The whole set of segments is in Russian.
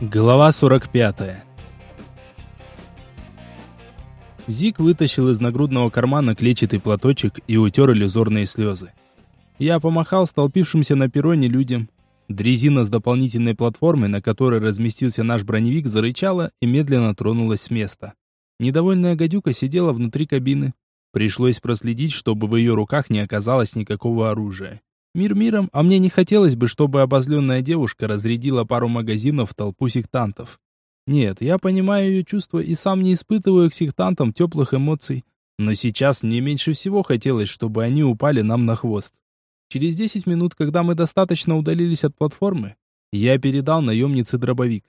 Глава 45. Зик вытащил из нагрудного кармана клетчатый платочек и утер иллюзорные слезы. Я помахал столпившимся на перроне людям. Дрезина с дополнительной платформой, на которой разместился наш броневик, зарычала и медленно тронулась с места. Недовольная гадюка сидела внутри кабины. Пришлось проследить, чтобы в ее руках не оказалось никакого оружия. Мир миром, а мне не хотелось бы, чтобы обозленная девушка разрядила пару магазинов в толпу сектантов. Нет, я понимаю ее чувства и сам не испытываю к сектантам теплых эмоций, но сейчас мне меньше всего хотелось, чтобы они упали нам на хвост. Через 10 минут, когда мы достаточно удалились от платформы, я передал наемнице дробовик.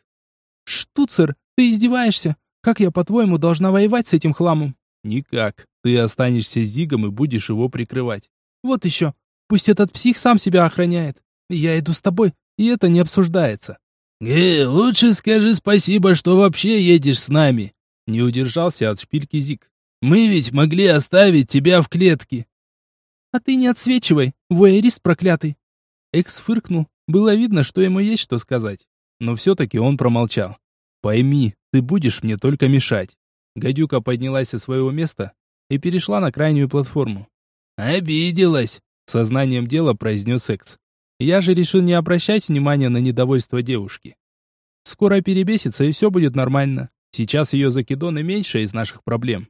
«Штуцер, ты издеваешься? Как я, по-твоему, должна воевать с этим хламом?» «Никак. Ты останешься с Зигом и будешь его прикрывать». «Вот еще. Пусть этот псих сам себя охраняет. Я иду с тобой, и это не обсуждается. «Э, лучше скажи спасибо, что вообще едешь с нами!» Не удержался от шпильки Зик. «Мы ведь могли оставить тебя в клетке!» «А ты не отсвечивай, воэрист проклятый!» Экс фыркнул. Было видно, что ему есть что сказать. Но все-таки он промолчал. «Пойми, ты будешь мне только мешать». Гадюка поднялась со своего места и перешла на крайнюю платформу. «Обиделась!» Сознанием дела произнес Экс. Я же решил не обращать внимания на недовольство девушки. Скоро перебесится и все будет нормально. Сейчас ее закидоны меньше из наших проблем.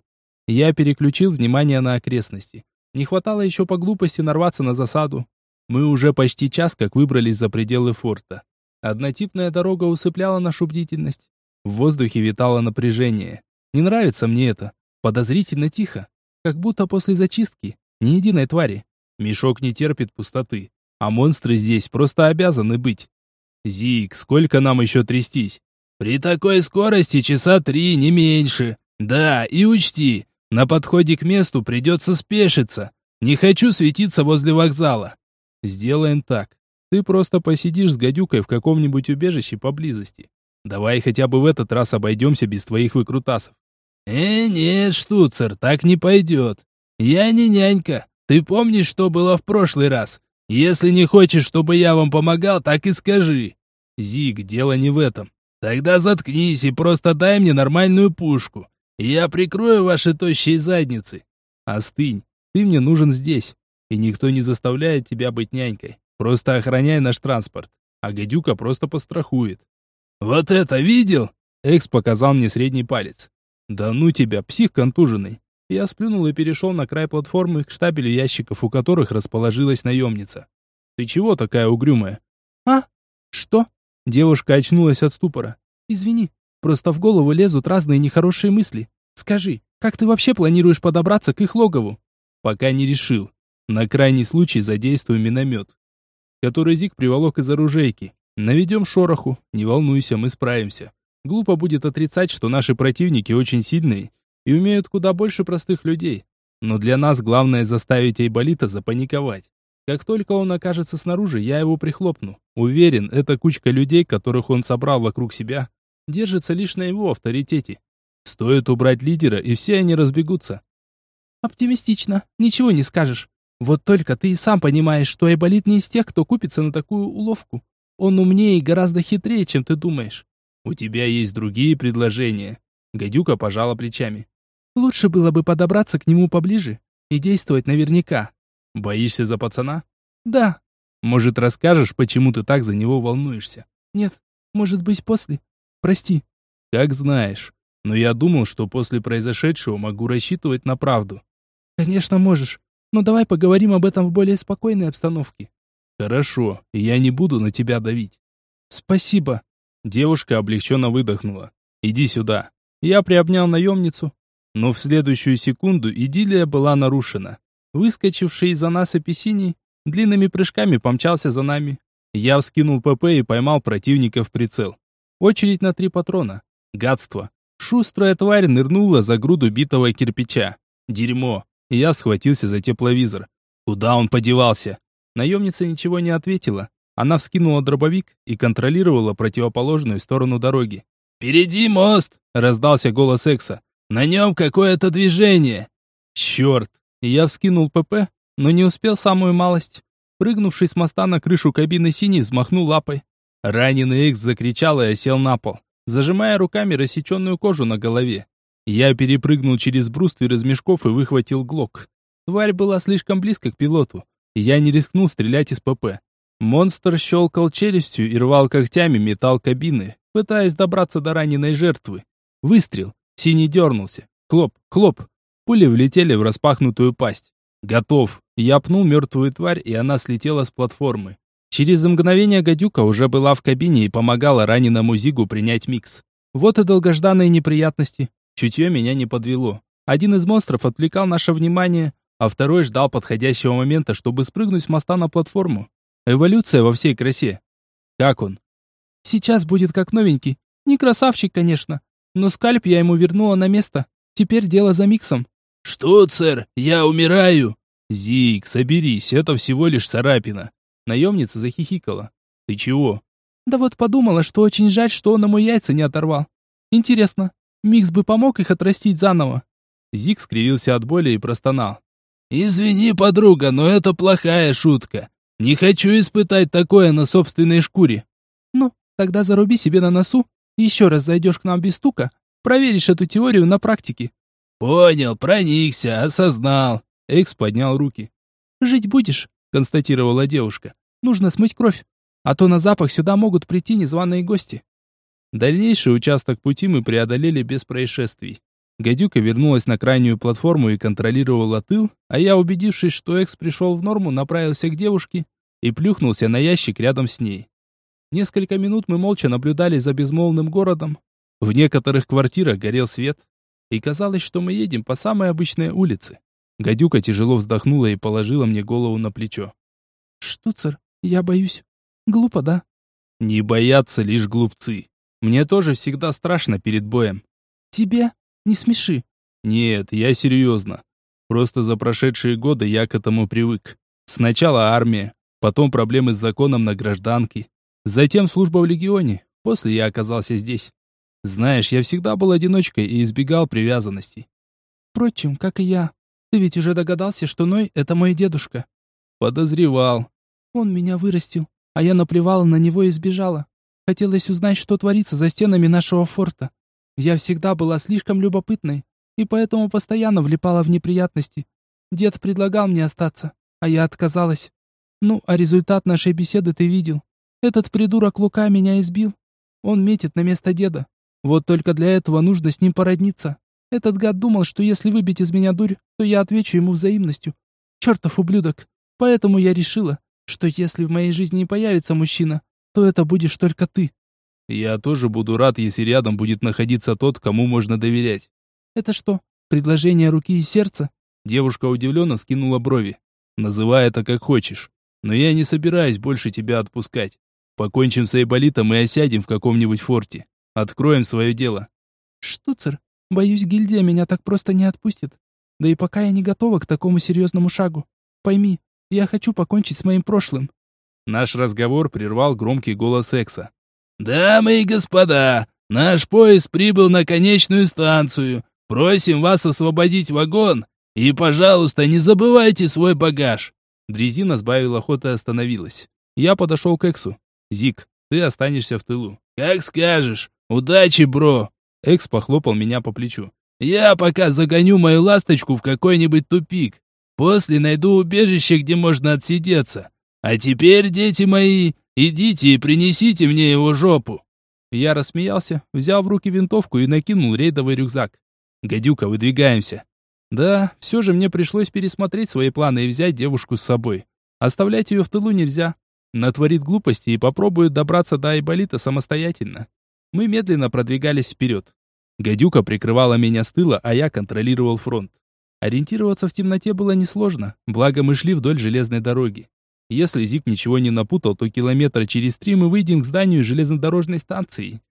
Я переключил внимание на окрестности. Не хватало еще по глупости нарваться на засаду. Мы уже почти час как выбрались за пределы форта. Однотипная дорога усыпляла нашу бдительность. В воздухе витало напряжение. Не нравится мне это. Подозрительно тихо. Как будто после зачистки. Ни единой твари. Мешок не терпит пустоты, а монстры здесь просто обязаны быть. Зик, сколько нам еще трястись? При такой скорости часа три, не меньше. Да, и учти, на подходе к месту придется спешиться. Не хочу светиться возле вокзала. Сделаем так. Ты просто посидишь с гадюкой в каком-нибудь убежище поблизости. Давай хотя бы в этот раз обойдемся без твоих выкрутасов. Э, нет, штуцер, так не пойдет. Я не нянька. Ты помнишь, что было в прошлый раз? Если не хочешь, чтобы я вам помогал, так и скажи. Зиг, дело не в этом. Тогда заткнись и просто дай мне нормальную пушку. Я прикрою ваши тощие задницы. Остынь. Ты мне нужен здесь. И никто не заставляет тебя быть нянькой. Просто охраняй наш транспорт. А гадюка просто пострахует. Вот это видел? Экс показал мне средний палец. Да ну тебя, псих контуженный. Я сплюнул и перешел на край платформы к штабелю ящиков, у которых расположилась наемница. «Ты чего такая угрюмая?» «А? Что?» Девушка очнулась от ступора. «Извини, просто в голову лезут разные нехорошие мысли. Скажи, как ты вообще планируешь подобраться к их логову?» «Пока не решил. На крайний случай задействую миномет, который Зик приволок из оружейки. Наведем шороху, не волнуйся, мы справимся. Глупо будет отрицать, что наши противники очень сильные и умеют куда больше простых людей. Но для нас главное заставить Айболита запаниковать. Как только он окажется снаружи, я его прихлопну. Уверен, эта кучка людей, которых он собрал вокруг себя, держится лишь на его авторитете. Стоит убрать лидера, и все они разбегутся. Оптимистично, ничего не скажешь. Вот только ты и сам понимаешь, что Айболит не из тех, кто купится на такую уловку. Он умнее и гораздо хитрее, чем ты думаешь. У тебя есть другие предложения. Гадюка пожала плечами. Лучше было бы подобраться к нему поближе и действовать наверняка. Боишься за пацана? Да. Может, расскажешь, почему ты так за него волнуешься? Нет. Может быть, после. Прости. Как знаешь. Но я думал, что после произошедшего могу рассчитывать на правду. Конечно, можешь. Но давай поговорим об этом в более спокойной обстановке. Хорошо, я не буду на тебя давить. Спасибо. Девушка облегченно выдохнула. Иди сюда. Я приобнял наемницу, но в следующую секунду идиллия была нарушена. Выскочивший из-за насыпи синий длинными прыжками помчался за нами. Я вскинул ПП и поймал противника в прицел. Очередь на три патрона. Гадство. Шустрая тварь нырнула за груду битого кирпича. Дерьмо. Я схватился за тепловизор. Куда он подевался? Наемница ничего не ответила. Она вскинула дробовик и контролировала противоположную сторону дороги. «Впереди мост!» — раздался голос Экса. На нем какое-то движение. Черт! Я вскинул ПП, но не успел самую малость. Прыгнувший с моста на крышу кабины синий взмахнул лапой. Раненый Экс закричал и осел на пол, зажимая руками рассеченную кожу на голове. Я перепрыгнул через бруствер из мешков и выхватил глок. Тварь была слишком близко к пилоту. Я не рискнул стрелять из ПП. Монстр щелкал челюстью и рвал когтями металл кабины, пытаясь добраться до раненой жертвы. Выстрел. Синий дернулся. Хлоп, хлоп. Пули влетели в распахнутую пасть. Готов. Я пнул мертвую тварь, и она слетела с платформы. Через мгновение гадюка уже была в кабине и помогала раненому Зигу принять микс. Вот и долгожданные неприятности. Чутье меня не подвело. Один из монстров отвлекал наше внимание, а второй ждал подходящего момента, чтобы спрыгнуть с моста на платформу. Эволюция во всей красе. Как он? Сейчас будет как новенький. Не красавчик, конечно, но скальп я ему вернула на место. Теперь дело за миксом. Что, сэр, я умираю. Зиг, соберись, это всего лишь царапина. Наемница захихикала. Ты чего? Да вот подумала, что очень жаль, что он ему яйца не оторвал. Интересно, микс бы помог их отрастить заново. Зиг скривился от боли и простонал. «Извини, подруга, но это плохая шутка. Не хочу испытать такое на собственной шкуре». «Ну, тогда заруби себе на носу, еще раз зайдешь к нам без стука, проверишь эту теорию на практике». «Понял, проникся, осознал». Экс поднял руки. «Жить будешь», — констатировала девушка. «Нужно смыть кровь, а то на запах сюда могут прийти незваные гости». Дальнейший участок пути мы преодолели без происшествий. Гадюка вернулась на крайнюю платформу и контролировала тыл, а я, убедившись, что Экс пришел в норму, направился к девушке и плюхнулся на ящик рядом с ней. Несколько минут мы молча наблюдали за безмолвным городом. В некоторых квартирах горел свет, и казалось, что мы едем по самой обычной улице. Гадюка тяжело вздохнула и положила мне голову на плечо. «Штуцер, я боюсь. Глупо, да?» «Не боятся лишь глупцы. Мне тоже всегда страшно перед боем». «Тебе?» Не смеши. Нет, я серьезно. Просто за прошедшие годы я к этому привык. Сначала армия, потом проблемы с законом на гражданке, затем служба в легионе, после я оказался здесь. Знаешь, я всегда был одиночкой и избегал привязанностей. Впрочем, как и я. Ты ведь уже догадался, что Ной — это мой дедушка. Подозревал. Он меня вырастил, а я наплевала на него и сбежала. Хотелось узнать, что творится за стенами нашего форта. Я всегда была слишком любопытной, и поэтому постоянно влипала в неприятности. Дед предлагал мне остаться, а я отказалась. Ну, а результат нашей беседы ты видел. Этот придурок Лука меня избил. Он метит на место деда. Вот только для этого нужно с ним породниться. Этот гад думал, что если выбить из меня дурь, то я отвечу ему взаимностью. Чертов ублюдок. Поэтому я решила, что если в моей жизни не появится мужчина, то это будешь только ты. Я тоже буду рад, если рядом будет находиться тот, кому можно доверять. Это что, предложение руки и сердца? Девушка удивленно скинула брови. Называй это как хочешь. Но я не собираюсь больше тебя отпускать. Покончим с Айболитом и осядем в каком-нибудь форте. Откроем свое дело. Штуцер, боюсь, гильдия меня так просто не отпустит. Да и пока я не готова к такому серьезному шагу. Пойми, я хочу покончить с моим прошлым. Наш разговор прервал громкий голос Экса. «Дамы и господа, наш поезд прибыл на конечную станцию. Просим вас освободить вагон и, пожалуйста, не забывайте свой багаж». Дрезина сбавила ход и остановилась. Я подошел к Эксу. «Зик, ты останешься в тылу». «Как скажешь. Удачи, бро!» Экс похлопал меня по плечу. «Я пока загоню мою ласточку в какой-нибудь тупик. После найду убежище, где можно отсидеться. А теперь, дети мои, Идите и принесите мне его жопу!» Я рассмеялся, взял в руки винтовку и накинул рейдовый рюкзак. «Гадюка, выдвигаемся!» Да, все же мне пришлось пересмотреть свои планы и взять девушку с собой. Оставлять ее в тылу нельзя. Натворит глупости и попробует добраться до Айболита самостоятельно. Мы медленно продвигались вперед. Гадюка прикрывала меня с тыла, а я контролировал фронт. Ориентироваться в темноте было несложно, благо мы шли вдоль железной дороги. Если Зик ничего не напутал, то километра через три мы выйдем к зданию железнодорожной станции.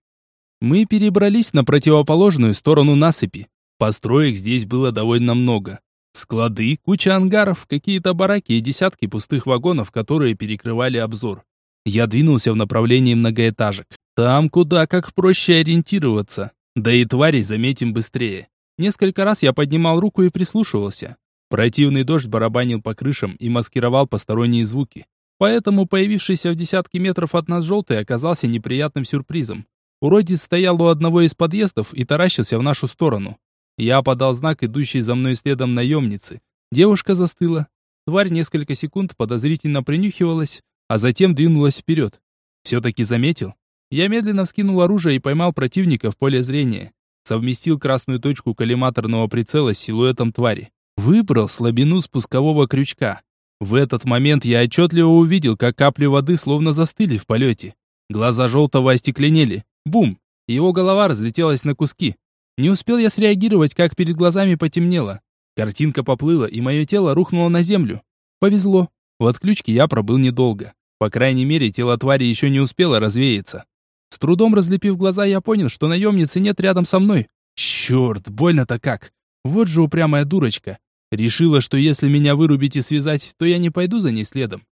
Мы перебрались на противоположную сторону насыпи. Построек здесь было довольно много. Склады, куча ангаров, какие-то бараки и десятки пустых вагонов, которые перекрывали обзор. Я двинулся в направлении многоэтажек. Там куда как проще ориентироваться. Да и тварей заметим быстрее. Несколько раз я поднимал руку и прислушивался. Противный дождь барабанил по крышам и маскировал посторонние звуки. Поэтому появившийся в десятки метров от нас желтый оказался неприятным сюрпризом. Уродец стоял у одного из подъездов и таращился в нашу сторону. Я подал знак идущей за мной следом наемницы. Девушка застыла. Тварь несколько секунд подозрительно принюхивалась, а затем двинулась вперед. Все-таки заметил. Я медленно вскинул оружие и поймал противника в поле зрения. Совместил красную точку коллиматорного прицела с силуэтом твари. Выбрал слабину спускового крючка. В этот момент я отчетливо увидел, как капли воды словно застыли в полете. Глаза желтого остекленели. Бум! Его голова разлетелась на куски. Не успел я среагировать, как перед глазами потемнело. Картинка поплыла, и мое тело рухнуло на землю. Повезло. В отключке я пробыл недолго. По крайней мере, тело твари еще не успело развеяться. С трудом разлепив глаза, я понял, что наемницы нет рядом со мной. Черт, больно-то как. Вот же упрямая дурочка. Решила, что если меня вырубить и связать, то я не пойду за ней следом.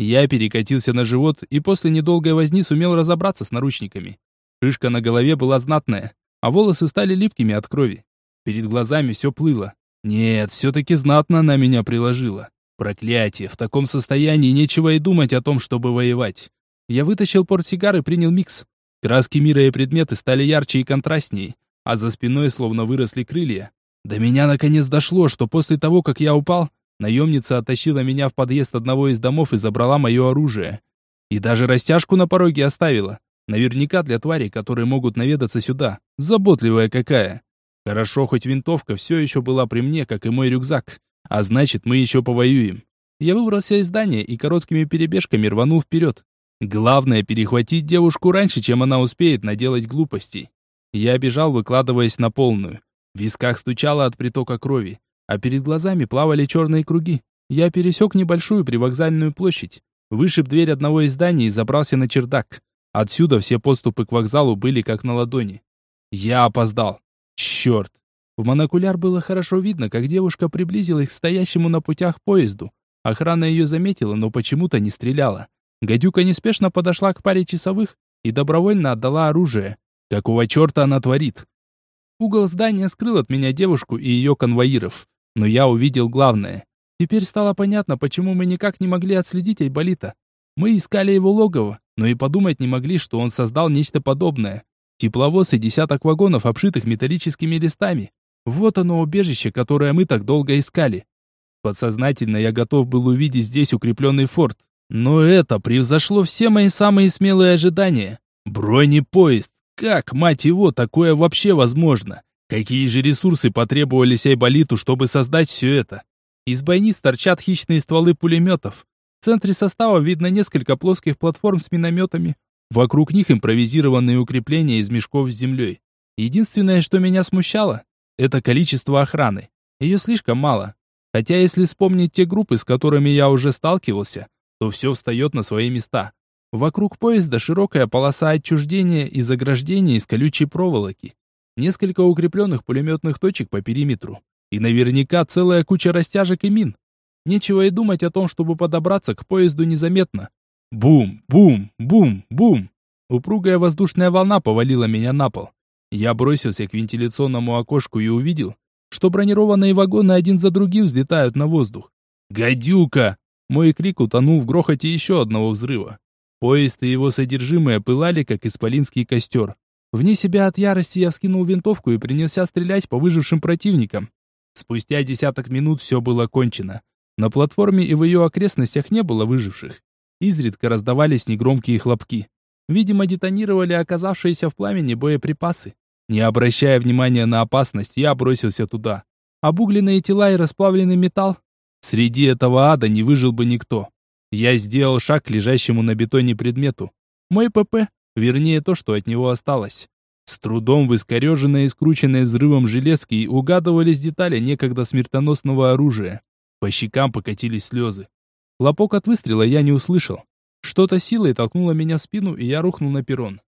Я перекатился на живот и после недолгой возни сумел разобраться с наручниками. Шишка на голове была знатная, а волосы стали липкими от крови. Перед глазами все плыло. Нет, все-таки знатно она меня приложила. Проклятие, в таком состоянии нечего и думать о том, чтобы воевать. Я вытащил портсигар и принял микс. Краски мира и предметы стали ярче и контрастнее, а за спиной словно выросли крылья. До меня наконец дошло, что после того, как я упал, наемница оттащила меня в подъезд одного из домов и забрала мое оружие. И даже растяжку на пороге оставила. Наверняка для тварей, которые могут наведаться сюда. Заботливая какая. Хорошо, хоть винтовка все еще была при мне, как и мой рюкзак. А значит, мы еще повоюем. Я выбрался из здания и короткими перебежками рванул вперед. Главное перехватить девушку раньше, чем она успеет наделать глупостей. Я бежал, выкладываясь на полную. В висках стучало от притока крови, а перед глазами плавали черные круги. Я пересек небольшую привокзальную площадь, вышиб дверь одного из зданий и забрался на чердак. Отсюда все подступы к вокзалу были как на ладони. Я опоздал. Черт. В монокуляр было хорошо видно, как девушка приблизилась к стоящему на путях поезду. Охрана ее заметила, но почему-то не стреляла. Гадюка неспешно подошла к паре часовых и добровольно отдала оружие. Какого черта она творит? Угол здания скрыл от меня девушку и ее конвоиров. Но я увидел главное. Теперь стало понятно, почему мы никак не могли отследить Айболита. Мы искали его логово, но и подумать не могли, что он создал нечто подобное. Тепловоз и десяток вагонов, обшитых металлическими листами. Вот оно убежище, которое мы так долго искали. Подсознательно я готов был увидеть здесь укрепленный форт. Но это превзошло все мои самые смелые ожидания. Бронепоезд. Как, мать его, такое вообще возможно? Какие же ресурсы потребовались Айболиту, чтобы создать все это? Из бойниц торчат хищные стволы пулеметов. В центре состава видно несколько плоских платформ с минометами. Вокруг них импровизированные укрепления из мешков с землей. Единственное, что меня смущало, это количество охраны. Ее слишком мало. Хотя если вспомнить те группы, с которыми я уже сталкивался, то все встает на свои места. Вокруг поезда широкая полоса отчуждения и заграждения из колючей проволоки. Несколько укрепленных пулеметных точек по периметру. И наверняка целая куча растяжек и мин. Нечего и думать о том, чтобы подобраться к поезду незаметно. Бум, бум, бум, бум. Упругая воздушная волна повалила меня на пол. Я бросился к вентиляционному окошку и увидел, что бронированные вагоны один за другим взлетают на воздух. «Гадюка!» Мой крик утонул в грохоте еще одного взрыва. Поезд и его содержимое пылали, как исполинский костер. Вне себя от ярости я вскинул винтовку и принялся стрелять по выжившим противникам. Спустя десяток минут все было кончено. На платформе и в ее окрестностях не было выживших. Изредка раздавались негромкие хлопки. Видимо, детонировали оказавшиеся в пламени боеприпасы. Не обращая внимания на опасность, я бросился туда. Обугленные тела и расплавленный металл. Среди этого ада не выжил бы никто. Я сделал шаг к лежащему на бетоне предмету. Мой ПП, вернее то, что от него осталось. С трудом в искореженной и скрученной взрывом железки угадывались детали некогда смертоносного оружия. По щекам покатились слезы. Хлопок от выстрела я не услышал. Что-то силой толкнуло меня в спину, и я рухнул на перрон.